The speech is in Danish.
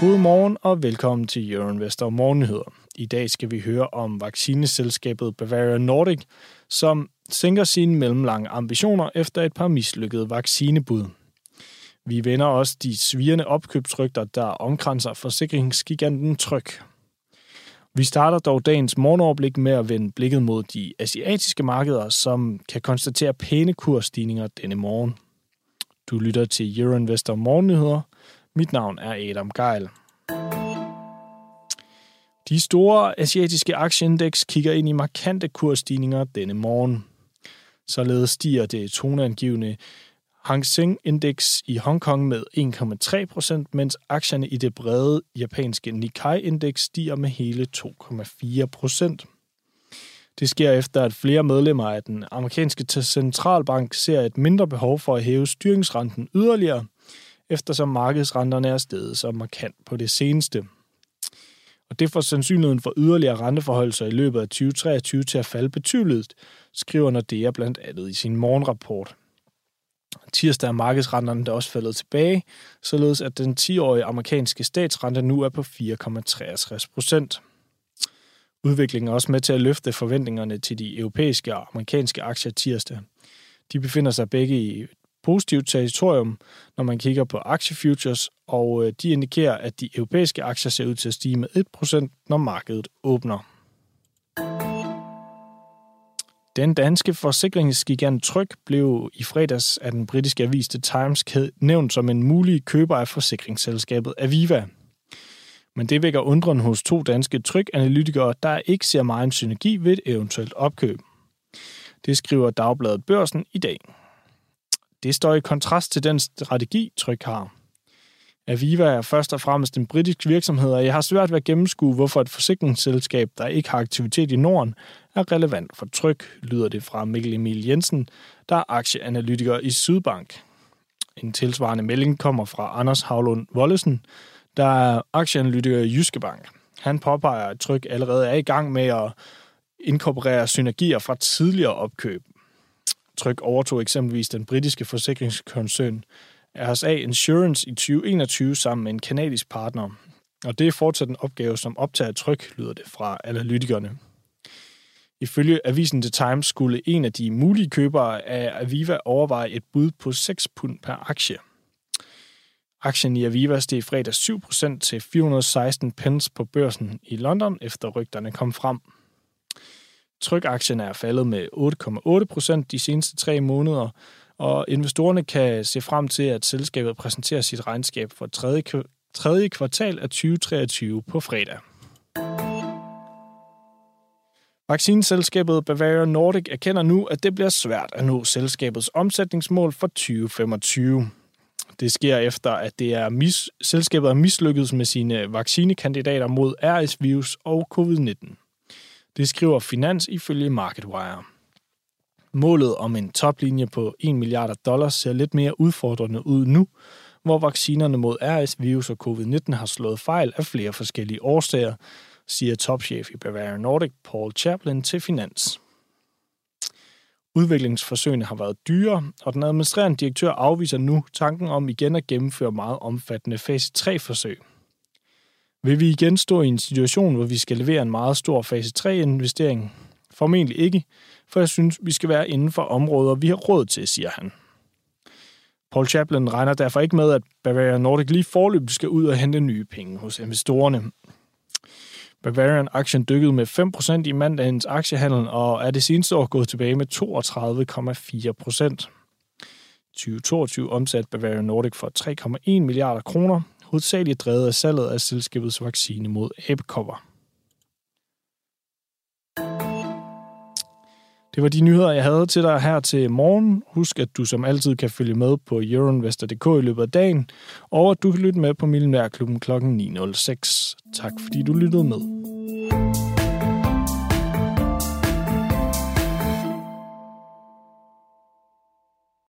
Godmorgen og velkommen til Euroinvestor Morgennyheder. I dag skal vi høre om vaccineselskabet Bavaria Nordic, som sænker sine mellemlange ambitioner efter et par mislykkede vaccinebud. Vi vender også de svirende opkøbsrygter, der omkranser forsikringsgiganten Tryk. Vi starter dog dagens morgenoverblik med at vende blikket mod de asiatiske markeder, som kan konstatere pæne kursstigninger denne morgen. Du lytter til Euroinvestor Morgennyheder. Mit navn er Adam Geil. De store asiatiske aktieindeks kigger ind i markante kursstigninger denne morgen. Således stiger det toneangivende Hang Seng-indeks i Hongkong med 1,3 procent, mens aktierne i det brede japanske Nikkei-indeks stiger med hele 2,4 procent. Det sker efter, at flere medlemmer af den amerikanske centralbank ser et mindre behov for at hæve styringsrenten yderligere, eftersom markedsrenterne er steget så markant på det seneste. Og det får sandsynligheden for yderligere renteforholdelser i løbet af 2023 til at falde betydeligt, skriver Nordea blandt andet i sin morgenrapport. Tirsdag er markedsrenterne der også faldet tilbage, således at den 10-årige amerikanske statsrente nu er på 4,63 procent. Udviklingen er også med til at løfte forventningerne til de europæiske og amerikanske aktier tirsdag. De befinder sig begge i positivt territorium, når man kigger på aktiefutures, og øh, de indikerer, at de europæiske aktier ser ud til at stige med 1%, når markedet åbner. Den danske forsikringsgigant Tryg blev i fredags af den britiske avis The Times nævnt som en mulig køber af forsikringsselskabet Aviva. Men det vækker undren hos to danske Tryg-analytikere, der ikke ser meget synergi ved et eventuelt opkøb. Det skriver Dagbladet Børsen i dag. Det står i kontrast til den strategi, Tryg har. Aviva er først og fremmest en britisk virksomhed, og jeg har svært ved at gennemskue, hvorfor et forsikringsselskab, der ikke har aktivitet i Norden, er relevant for Tryg, lyder det fra Mikkel Emil Jensen, der er aktieanalytiker i Sydbank. En tilsvarende melding kommer fra Anders Havlund Wollesen, der er aktieanalytiker i Jyske Bank. Han påpeger, at Tryg allerede er i gang med at inkorporere synergier fra tidligere opkøb tryk overtog eksempelvis den britiske forsikringskoncern RSA Insurance i 2021 sammen med en kanadisk partner. Og det er fortsat en opgave, som optager tryk, lyder det fra analytikerne. Ifølge avisen The Times skulle en af de mulige købere af Aviva overveje et bud på 6 pund per aktie. Aktien i Aviva steg fredag 7% til 416 pence på børsen i London, efter rygterne kom frem. Trykaktien er faldet med 8,8% de seneste tre måneder, og investorerne kan se frem til, at selskabet præsenterer sit regnskab for tredje, tredje kvartal af 2023 på fredag. Vaccineselskabet Bavaria Nordic erkender nu, at det bliver svært at nå selskabets omsætningsmål for 2025. Det sker efter, at det er mis, selskabet er mislykkedes med sine vaccinekandidater mod RS-virus og covid-19. Det skriver Finans ifølge MarketWire. Målet om en toplinje på 1 milliard dollars ser lidt mere udfordrende ud nu, hvor vaccinerne mod RS-virus og covid-19 har slået fejl af flere forskellige årsager, siger topchef i Bavaria Nordic Paul Chaplin til Finans. Udviklingsforsøgene har været dyre, og den administrerende direktør afviser nu tanken om igen at gennemføre meget omfattende fase 3-forsøg. Vil vi igen stå i en situation, hvor vi skal levere en meget stor fase 3-investering? Formentlig ikke, for jeg synes, vi skal være inden for områder, vi har råd til, siger han. Paul Chaplin regner derfor ikke med, at Bavarian Nordic lige forløbet skal ud og hente nye penge hos investorerne. Bavarian-aktien dykkede med 5% i mandagens aktiehandel og er det seneste år gået tilbage med 32,4%. 2022 omsat Bavarian Nordic for 3,1 milliarder kroner, hovedsageligt drevet af salget af selskabets vaccine mod abekopper. Det var de nyheder, jeg havde til dig her til morgen. Husk, at du som altid kan følge med på euroinvestor.dk i løbet af dagen, og at du kan lytte med på Millionærklubben kl. 9.06. Tak fordi du lyttede med.